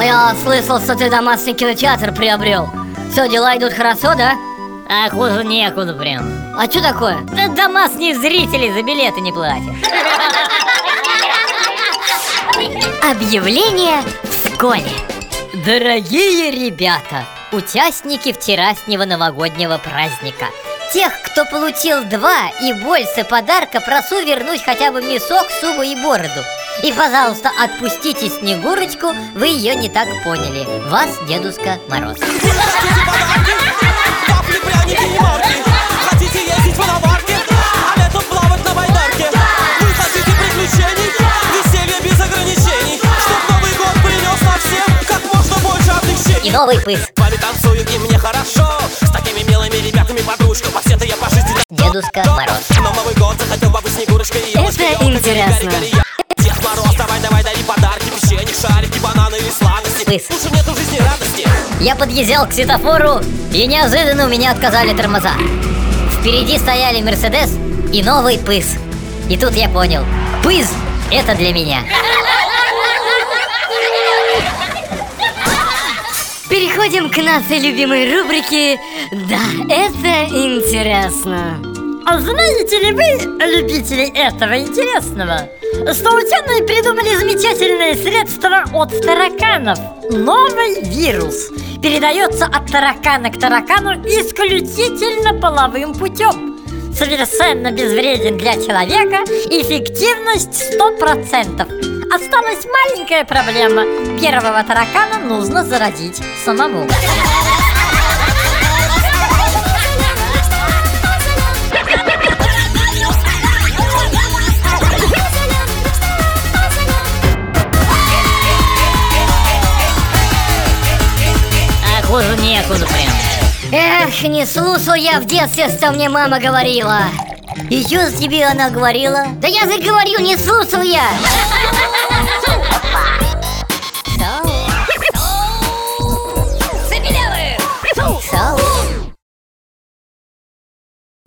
Я слышал, что ты домашний кинотеатр приобрел. Все, дела идут хорошо, да? А хуже некуда прям. А что такое? Да домашние зрители за билеты не платят. Объявление в школе. Дорогие ребята, участники вчерашнего новогоднего праздника. Тех, кто получил два и больше подарка, прошу вернуть хотя бы мешок, шубу и бороду. И, пожалуйста, отпустите Снегурочку, вы ее не так поняли. Вас Дедушка Мороз. И Новый пыс. Вами танцую и мне хорошо С такими милыми ребятами подружка По я по жизни Дедушка Мороз. Но Новый год захотел бабы Снегурочка и Это интересно. Радости Я подъезжал к светофору, и неожиданно у меня отказали тормоза. Впереди стояли Мерседес и новый пыс. И тут я понял, пыс – это для меня. Переходим к нашей любимой рубрике «Да, это интересно». А знаете ли вы, любители этого интересного, что ученые придумали замечательное средство от тараканов? Новый вирус передается от таракана к таракану исключительно половым путем. Совершенно безвреден для человека, эффективность 100%. Осталась маленькая проблема. Первого таракана нужно заразить самому. Хуже некуда прям. Эх, не слушал я в детстве, что мне мама говорила. И что тебе она говорила? Да я же не слушал я!